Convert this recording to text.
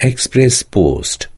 express post.